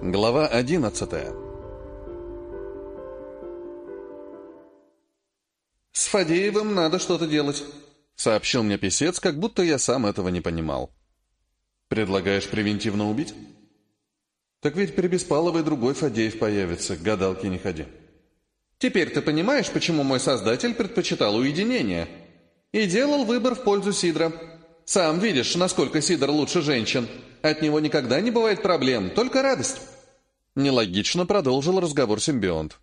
Глава одиннадцатая «С Фадеевым надо что-то делать», — сообщил мне писец, как будто я сам этого не понимал. «Предлагаешь превентивно убить?» «Так ведь при Беспаловой другой Фадеев появится, к гадалке не ходи». «Теперь ты понимаешь, почему мой создатель предпочитал уединение?» «И делал выбор в пользу Сидра. Сам видишь, насколько Сидор лучше женщин. От него никогда не бывает проблем, только радость». Нелогично продолжил разговор симбионт.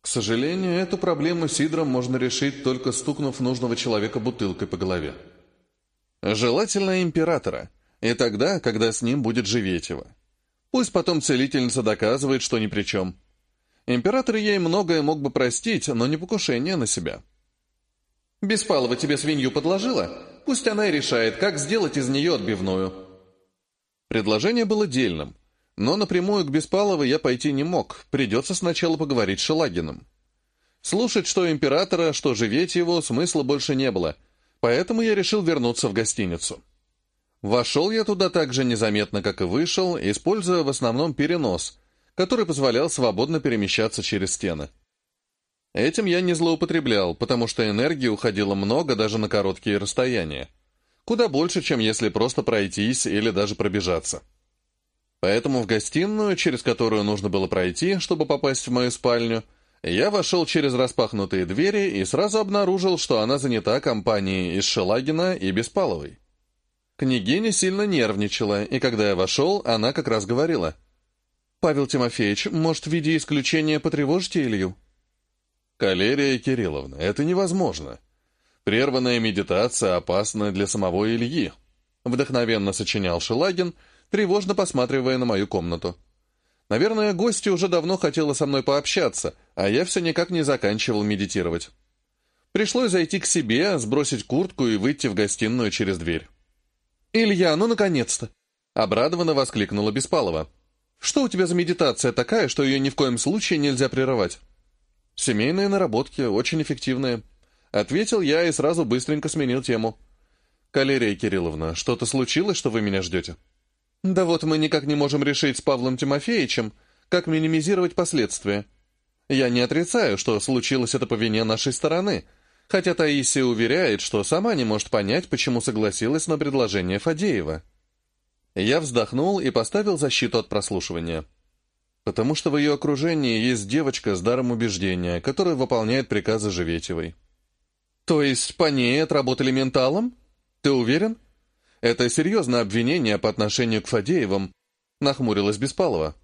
К сожалению, эту проблему Сидром можно решить, только стукнув нужного человека бутылкой по голове. Желательно императора, и тогда, когда с ним будет Живетева. Пусть потом целительница доказывает, что ни при чем. Император ей многое мог бы простить, но не покушение на себя. «Беспалова тебе свинью подложила? Пусть она и решает, как сделать из нее отбивную». Предложение было дельным, но напрямую к Беспаловой я пойти не мог, придется сначала поговорить с Шелагиным. Слушать что императора, что живеть его, смысла больше не было, поэтому я решил вернуться в гостиницу. Вошел я туда так же незаметно, как и вышел, используя в основном перенос, который позволял свободно перемещаться через стены. Этим я не злоупотреблял, потому что энергии уходило много даже на короткие расстояния. Куда больше, чем если просто пройтись или даже пробежаться. Поэтому в гостиную, через которую нужно было пройти, чтобы попасть в мою спальню, я вошел через распахнутые двери и сразу обнаружил, что она занята компанией из Шелагина и Беспаловой. Княгиня сильно нервничала, и когда я вошел, она как раз говорила. «Павел Тимофеевич, может, в виде исключения потревожите Илью?» «Калерия Кирилловна, это невозможно. Прерванная медитация опасна для самого Ильи», — вдохновенно сочинял Шелагин, тревожно посматривая на мою комнату. Наверное, гостья уже давно хотела со мной пообщаться, а я все никак не заканчивал медитировать. Пришлось зайти к себе, сбросить куртку и выйти в гостиную через дверь. «Илья, ну наконец-то!» — обрадованно воскликнула Беспалова. «Что у тебя за медитация такая, что ее ни в коем случае нельзя прерывать?» «Семейные наработки, очень эффективные», — ответил я и сразу быстренько сменил тему. «Калерия Кирилловна, что-то случилось, что вы меня ждете?» «Да вот мы никак не можем решить с Павлом Тимофеевичем, как минимизировать последствия. Я не отрицаю, что случилось это по вине нашей стороны, хотя Таисия уверяет, что сама не может понять, почему согласилась на предложение Фадеева». Я вздохнул и поставил защиту от прослушивания. Потому что в ее окружении есть девочка с даром убеждения, которая выполняет приказы Живетевой. «То есть по ней отработали менталом? Ты уверен?» «Это серьезное обвинение по отношению к Фадеевым», — нахмурилась Беспалова.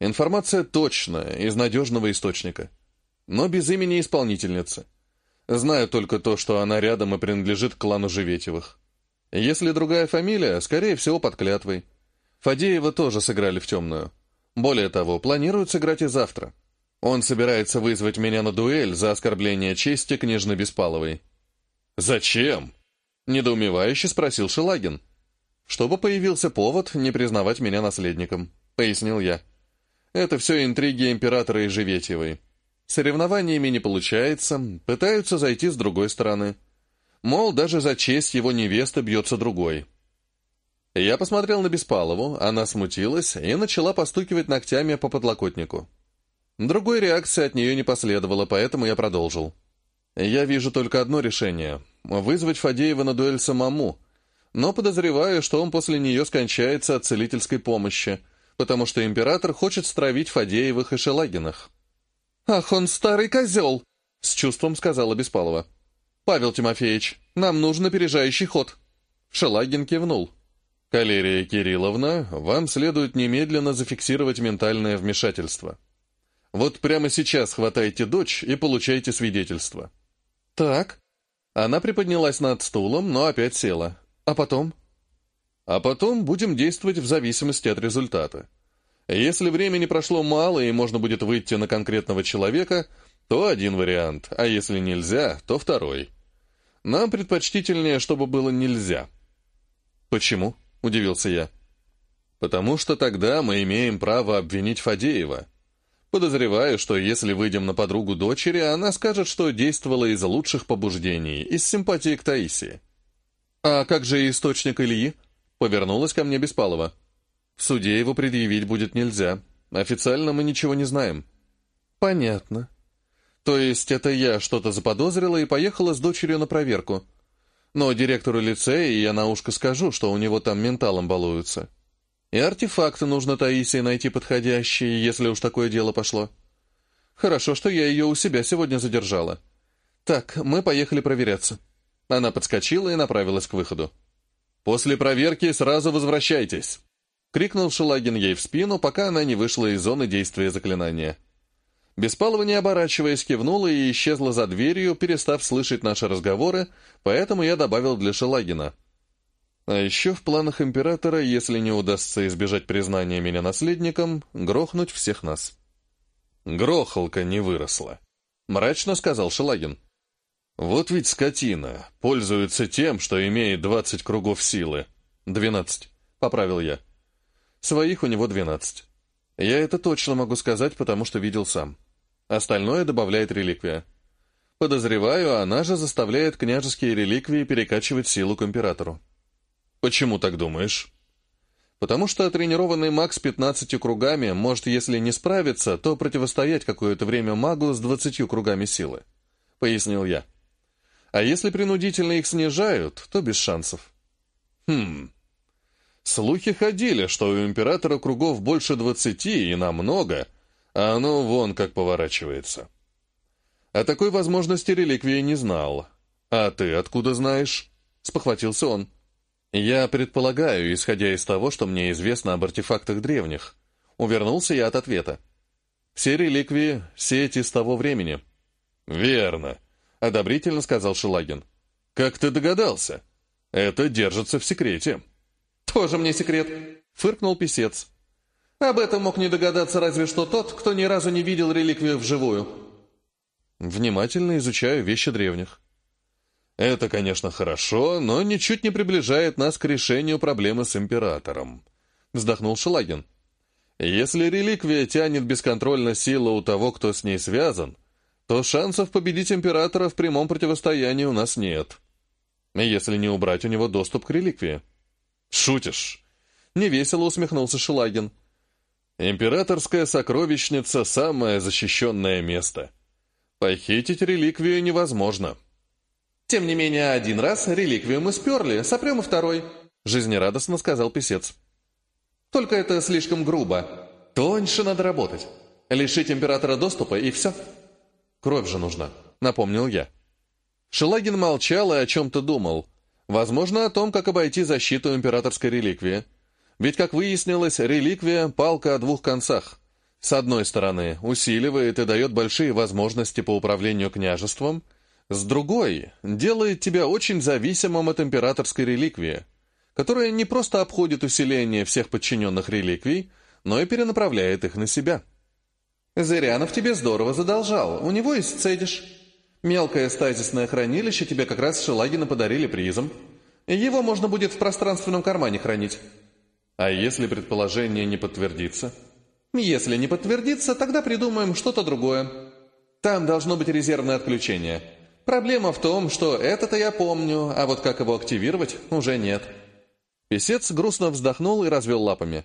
«Информация точная, из надежного источника. Но без имени исполнительницы. Знаю только то, что она рядом и принадлежит клану Живетевых. Если другая фамилия, скорее всего, под клятвой. Фадеева тоже сыграли в темную. Более того, планируют сыграть и завтра. Он собирается вызвать меня на дуэль за оскорбление чести княжны Беспаловой». «Зачем?» Недоумевающе спросил Шелагин. «Чтобы появился повод не признавать меня наследником», — пояснил я. «Это все интриги императора и Живетьевой. Соревнованиями не получается, пытаются зайти с другой стороны. Мол, даже за честь его невесты бьется другой». Я посмотрел на Беспалову, она смутилась и начала постукивать ногтями по подлокотнику. Другой реакции от нее не последовало, поэтому я продолжил. Я вижу только одно решение — вызвать Фадеева на дуэль самому, но подозреваю, что он после нее скончается от целительской помощи, потому что император хочет стравить Фадеевых и Шелагинах. «Ах, он старый козел!» — с чувством сказала Беспалова. «Павел Тимофеевич, нам нужен опережающий ход». Шелагин кивнул. «Калерия Кирилловна, вам следует немедленно зафиксировать ментальное вмешательство. Вот прямо сейчас хватайте дочь и получайте свидетельство». «Так», она приподнялась над стулом, но опять села. А потом? А потом будем действовать в зависимости от результата. Если времени прошло мало и можно будет выйти на конкретного человека, то один вариант, а если нельзя, то второй. Нам предпочтительнее, чтобы было нельзя. Почему? Удивился я. Потому что тогда мы имеем право обвинить Фадеева. Подозреваю, что если выйдем на подругу дочери, она скажет, что действовала из лучших побуждений, из симпатии к Таисии. «А как же источник Ильи?» — повернулась ко мне Беспалова. В суде его предъявить будет нельзя. Официально мы ничего не знаем». «Понятно. То есть это я что-то заподозрила и поехала с дочерью на проверку. Но директору лицея я на ушко скажу, что у него там менталом балуются. И артефакты нужно Таисии найти подходящие, если уж такое дело пошло. Хорошо, что я ее у себя сегодня задержала. Так, мы поехали проверяться». Она подскочила и направилась к выходу. «После проверки сразу возвращайтесь!» — крикнул Шелагин ей в спину, пока она не вышла из зоны действия заклинания. Беспалова, не оборачиваясь, кивнула и исчезла за дверью, перестав слышать наши разговоры, поэтому я добавил для Шелагина. А еще в планах императора, если не удастся избежать признания меня наследником, грохнуть всех нас. «Грохалка не выросла», — мрачно сказал Шелагин. «Вот ведь скотина пользуется тем, что имеет двадцать кругов силы. Двенадцать», — поправил я. Своих у него двенадцать. Я это точно могу сказать, потому что видел сам. Остальное добавляет реликвия. Подозреваю, она же заставляет княжеские реликвии перекачивать силу к императору. Почему так думаешь? Потому что тренированный маг с пятнадцатью кругами может, если не справиться, то противостоять какое-то время магу с двадцатью кругами силы. Пояснил я. А если принудительно их снижают, то без шансов. Хм. Слухи ходили, что у императора кругов больше двадцати и намного, а оно вон как поворачивается. О такой возможности реликвии не знал. А ты откуда знаешь? Спохватился он. Я предполагаю, исходя из того, что мне известно об артефактах древних. Увернулся я от ответа. Все реликвии — сеть из того времени. Верно, — одобрительно сказал Шелагин. Как ты догадался? Это держится в секрете. «Тоже мне секрет», — фыркнул писец. «Об этом мог не догадаться разве что тот, кто ни разу не видел реликвию вживую». «Внимательно изучаю вещи древних». «Это, конечно, хорошо, но ничуть не приближает нас к решению проблемы с императором», — вздохнул Шелагин. «Если реликвия тянет бесконтрольно силу у того, кто с ней связан, то шансов победить императора в прямом противостоянии у нас нет. Если не убрать у него доступ к реликвии». «Шутишь?» — невесело усмехнулся Шелагин. «Императорская сокровищница — самое защищенное место. Похитить реликвию невозможно». «Тем не менее, один раз реликвию мы сперли, сопрем и второй», — жизнерадостно сказал писец. «Только это слишком грубо. Тоньше надо работать. Лишить императора доступа, и все». «Кровь же нужна», — напомнил я. Шелагин молчал и о чем-то думал — Возможно, о том, как обойти защиту императорской реликвии. Ведь, как выяснилось, реликвия – палка о двух концах. С одной стороны, усиливает и дает большие возможности по управлению княжеством, с другой – делает тебя очень зависимым от императорской реликвии, которая не просто обходит усиление всех подчиненных реликвий, но и перенаправляет их на себя. «Зырянов тебе здорово задолжал, у него и сцедишь». Мелкое стазисное хранилище тебе как раз Шелагина подарили призом. Его можно будет в пространственном кармане хранить. А если предположение не подтвердится? Если не подтвердится, тогда придумаем что-то другое. Там должно быть резервное отключение. Проблема в том, что это-то я помню, а вот как его активировать, уже нет. Песец грустно вздохнул и развел лапами.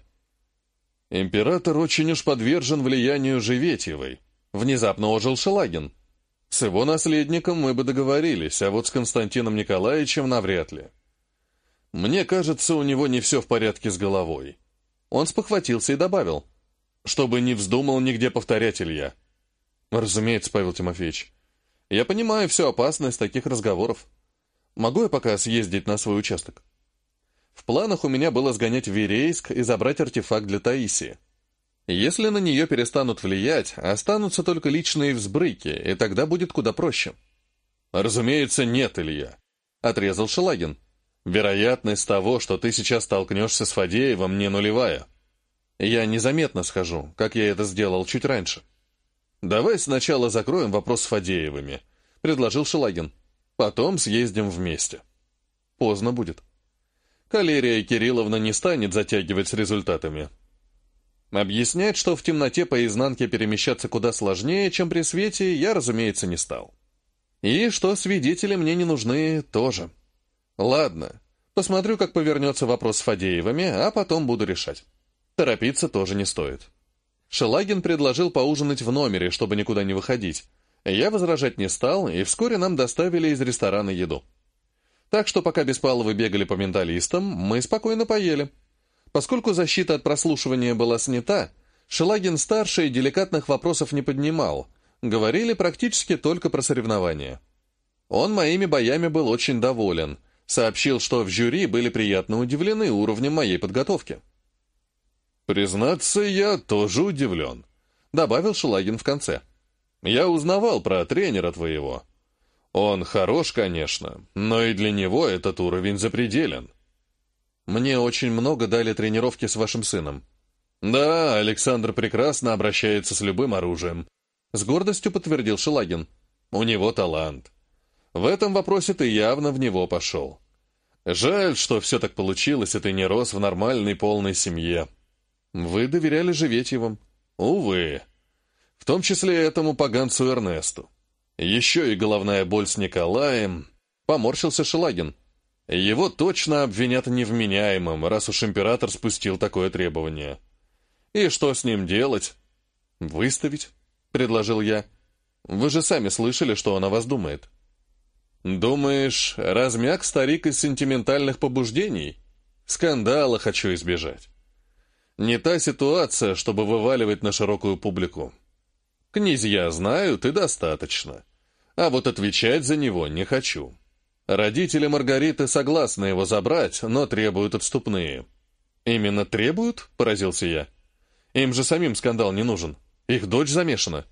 «Император очень уж подвержен влиянию Живетьевой», — внезапно ожил Шелагин. С его наследником мы бы договорились, а вот с Константином Николаевичем навряд ли. Мне кажется, у него не все в порядке с головой. Он спохватился и добавил, чтобы не вздумал нигде повторять Илья. Разумеется, Павел Тимофеевич. Я понимаю всю опасность таких разговоров. Могу я пока съездить на свой участок? В планах у меня было сгонять в Верейск и забрать артефакт для Таисии. Если на нее перестанут влиять, останутся только личные взбрыки, и тогда будет куда проще. «Разумеется, нет, Илья», — отрезал Шелагин. «Вероятность того, что ты сейчас столкнешься с Фадеевым, не нулевая. Я незаметно схожу, как я это сделал чуть раньше». «Давай сначала закроем вопрос с Фадеевыми», — предложил Шелагин. «Потом съездим вместе». «Поздно будет». Калерия Кирилловна не станет затягивать с результатами. Объяснять, что в темноте по изнанке перемещаться куда сложнее, чем при свете, я, разумеется, не стал. И что свидетели мне не нужны тоже. Ладно, посмотрю, как повернется вопрос с Фадеевыми, а потом буду решать. Торопиться тоже не стоит. Шелагин предложил поужинать в номере, чтобы никуда не выходить. Я возражать не стал, и вскоре нам доставили из ресторана еду. Так что пока Беспаловы бегали по менталистам, мы спокойно поели. Поскольку защита от прослушивания была снята, Шелагин-старший деликатных вопросов не поднимал, говорили практически только про соревнования. Он моими боями был очень доволен, сообщил, что в жюри были приятно удивлены уровнем моей подготовки. «Признаться, я тоже удивлен», — добавил Шелагин в конце. «Я узнавал про тренера твоего. Он хорош, конечно, но и для него этот уровень запределен». «Мне очень много дали тренировки с вашим сыном». «Да, Александр прекрасно обращается с любым оружием», — с гордостью подтвердил Шелагин. «У него талант. В этом вопросе ты явно в него пошел. Жаль, что все так получилось, и ты не рос в нормальной полной семье. Вы доверяли Живетьевым? Увы. В том числе этому поганцу Эрнесту. Еще и головная боль с Николаем. Поморщился Шелагин. Его точно обвинят невменяемым, раз уж император спустил такое требование. И что с ним делать? Выставить, предложил я. Вы же сами слышали, что он о вас думает. «Думаешь, размяк старик из сентиментальных побуждений? Скандала хочу избежать. Не та ситуация, чтобы вываливать на широкую публику. Князья знают и достаточно. А вот отвечать за него не хочу. Родители Маргариты согласны его забрать, но требуют отступные». «Именно требуют?» — поразился я. «Им же самим скандал не нужен. Их дочь замешана».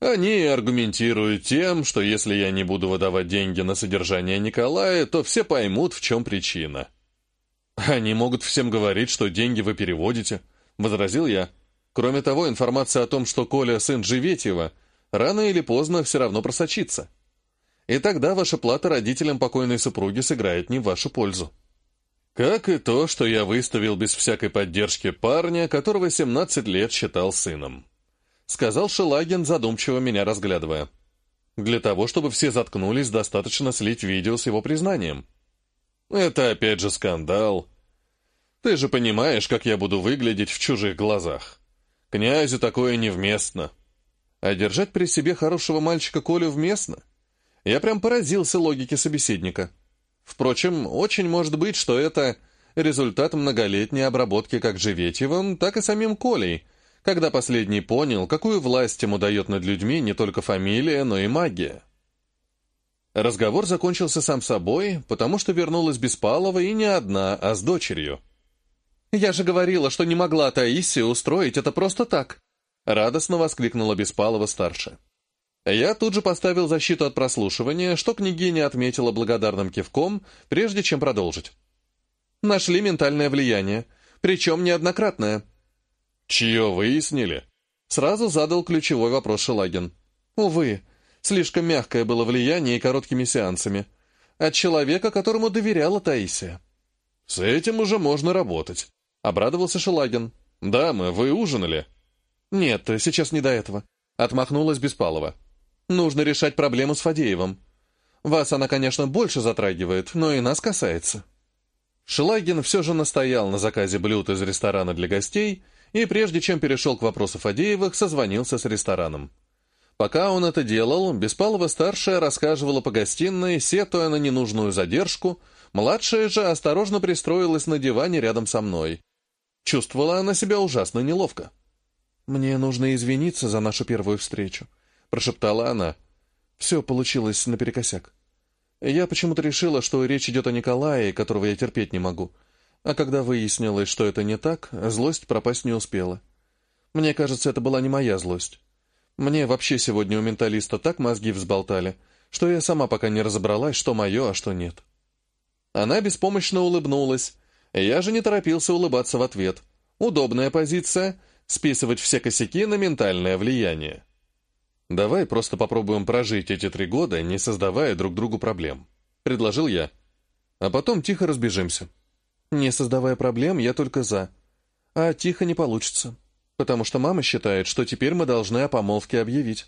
Они аргументируют тем, что если я не буду выдавать деньги на содержание Николая, то все поймут, в чем причина. Они могут всем говорить, что деньги вы переводите, — возразил я. Кроме того, информация о том, что Коля сын Живетьева, рано или поздно все равно просочится. И тогда ваша плата родителям покойной супруги сыграет не в вашу пользу. Как и то, что я выставил без всякой поддержки парня, которого 17 лет считал сыном сказал Шелагин, задумчиво меня разглядывая. Для того, чтобы все заткнулись, достаточно слить видео с его признанием. Это опять же скандал. Ты же понимаешь, как я буду выглядеть в чужих глазах. Князю такое невместно. А держать при себе хорошего мальчика Колю вместно? Я прям поразился логике собеседника. Впрочем, очень может быть, что это результат многолетней обработки как Живетьевым, так и самим Колей — когда последний понял, какую власть ему дает над людьми не только фамилия, но и магия. Разговор закончился сам собой, потому что вернулась Беспалова и не одна, а с дочерью. «Я же говорила, что не могла Таисия устроить это просто так!» Радостно воскликнула Беспалова-старшая. Я тут же поставил защиту от прослушивания, что княгиня отметила благодарным кивком, прежде чем продолжить. «Нашли ментальное влияние, причем неоднократное. «Чье выяснили?» Сразу задал ключевой вопрос Шелагин. «Увы, слишком мягкое было влияние и короткими сеансами. От человека, которому доверяла Таисия». «С этим уже можно работать», — обрадовался Шелагин. «Дамы, вы ужинали?» «Нет, сейчас не до этого», — отмахнулась Беспалова. «Нужно решать проблему с Фадеевым. Вас она, конечно, больше затрагивает, но и нас касается». Шелагин все же настоял на заказе блюд из ресторана для гостей — и прежде чем перешел к вопросу Фадеевых, созвонился с рестораном. Пока он это делал, Беспалова-старшая рассказывала по гостиной, сетуя на ненужную задержку, младшая же осторожно пристроилась на диване рядом со мной. Чувствовала она себя ужасно неловко. «Мне нужно извиниться за нашу первую встречу», — прошептала она. «Все получилось наперекосяк. Я почему-то решила, что речь идет о Николае, которого я терпеть не могу. А когда выяснилось, что это не так, злость пропасть не успела. Мне кажется, это была не моя злость. Мне вообще сегодня у менталиста так мозги взболтали, что я сама пока не разобралась, что мое, а что нет. Она беспомощно улыбнулась. Я же не торопился улыбаться в ответ. Удобная позиция — списывать все косяки на ментальное влияние. «Давай просто попробуем прожить эти три года, не создавая друг другу проблем», — предложил я. «А потом тихо разбежимся». Не создавая проблем, я только за. А тихо не получится, потому что мама считает, что теперь мы должны о помолвке объявить.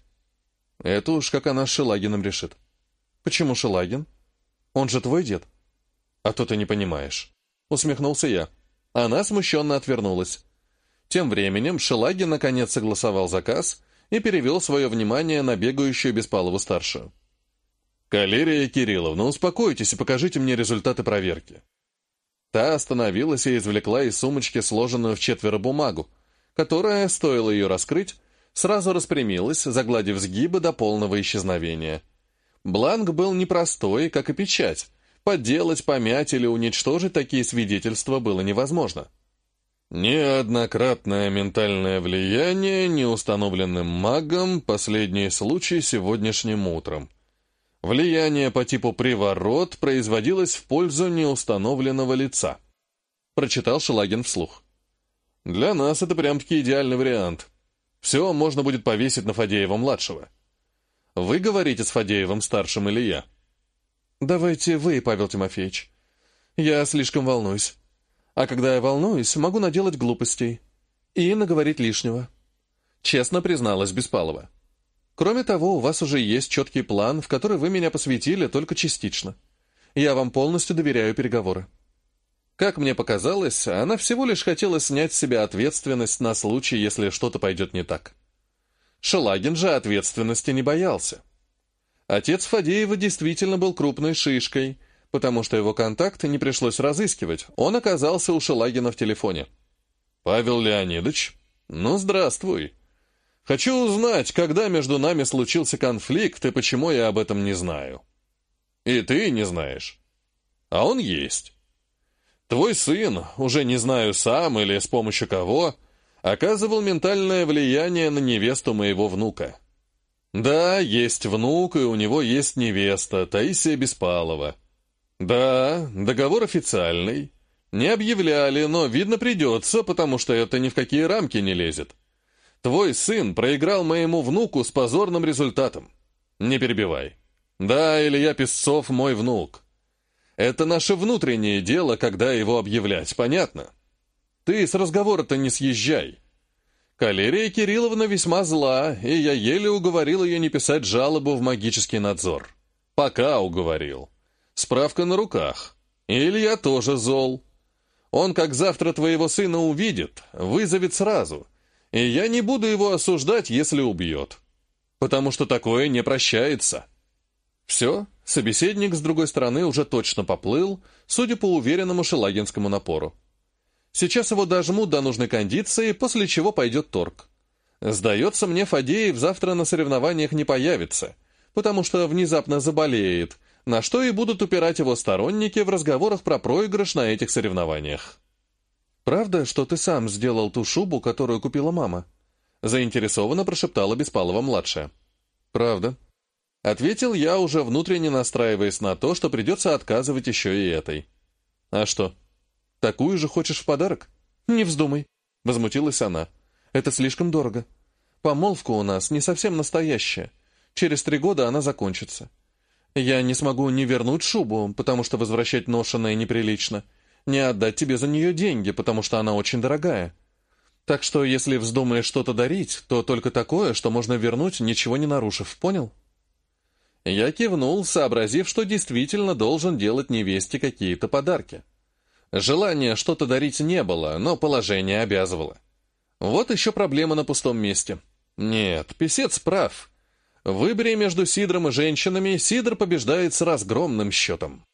Это уж как она с Шелагиным решит. Почему Шелагин? Он же твой дед. А то ты не понимаешь. Усмехнулся я. Она смущенно отвернулась. Тем временем Шелагин наконец согласовал заказ и перевел свое внимание на бегающую Беспалову-старшую. «Калерия Кирилловна, успокойтесь и покажите мне результаты проверки». Та остановилась и извлекла из сумочки сложенную в четверо бумагу, которая, стоило ее раскрыть, сразу распрямилась, загладив сгибы до полного исчезновения. Бланк был непростой, как и печать. Подделать, помять или уничтожить такие свидетельства было невозможно. Неоднократное ментальное влияние неустановленным магом, последний случай сегодняшним утром. Влияние по типу «приворот» производилось в пользу неустановленного лица. Прочитал Шелагин вслух. Для нас это прям-таки идеальный вариант. Все можно будет повесить на Фадеева-младшего. Вы говорите с Фадеевым-старшим или я? Давайте вы, Павел Тимофеевич. Я слишком волнуюсь. А когда я волнуюсь, могу наделать глупостей. И наговорить лишнего. Честно призналась Беспалова. Кроме того, у вас уже есть четкий план, в который вы меня посвятили только частично. Я вам полностью доверяю переговоры. Как мне показалось, она всего лишь хотела снять с себя ответственность на случай, если что-то пойдет не так. Шелагин же ответственности не боялся. Отец Фадеева действительно был крупной шишкой, потому что его контакт не пришлось разыскивать, он оказался у Шелагина в телефоне. «Павел Леонидович, ну здравствуй. Хочу узнать, когда между нами случился конфликт и почему я об этом не знаю. И ты не знаешь. А он есть. Твой сын, уже не знаю сам или с помощью кого, оказывал ментальное влияние на невесту моего внука. Да, есть внук, и у него есть невеста, Таисия Беспалова. Да, договор официальный. Не объявляли, но, видно, придется, потому что это ни в какие рамки не лезет. Твой сын проиграл моему внуку с позорным результатом. Не перебивай. Да, Илья Песцов мой внук. Это наше внутреннее дело, когда его объявлять, понятно? Ты с разговора-то не съезжай. Калерия Кирилловна весьма зла, и я еле уговорил ее не писать жалобу в магический надзор. Пока уговорил. Справка на руках. Или я тоже зол. Он, как завтра твоего сына увидит, вызовет сразу. И я не буду его осуждать, если убьет. Потому что такое не прощается. Все, собеседник с другой стороны уже точно поплыл, судя по уверенному шелагинскому напору. Сейчас его дожмут до нужной кондиции, после чего пойдет торг. Сдается мне, Фадеев завтра на соревнованиях не появится, потому что внезапно заболеет, на что и будут упирать его сторонники в разговорах про проигрыш на этих соревнованиях. «Правда, что ты сам сделал ту шубу, которую купила мама?» заинтересованно прошептала Беспалова-младшая. «Правда», Ответил я, уже внутренне настраиваясь на то, что придется отказывать еще и этой. «А что, такую же хочешь в подарок?» «Не вздумай», — возмутилась она. «Это слишком дорого. Помолвка у нас не совсем настоящая. Через три года она закончится. Я не смогу не вернуть шубу, потому что возвращать ношеное неприлично, не отдать тебе за нее деньги, потому что она очень дорогая. Так что, если вздумаешь что-то дарить, то только такое, что можно вернуть, ничего не нарушив, понял?» Я кивнул, сообразив, что действительно должен делать невесте какие-то подарки. Желания что-то дарить не было, но положение обязывало. Вот еще проблема на пустом месте. Нет, писец прав. В выборе между Сидром и женщинами Сидор побеждает с разгромным счетом.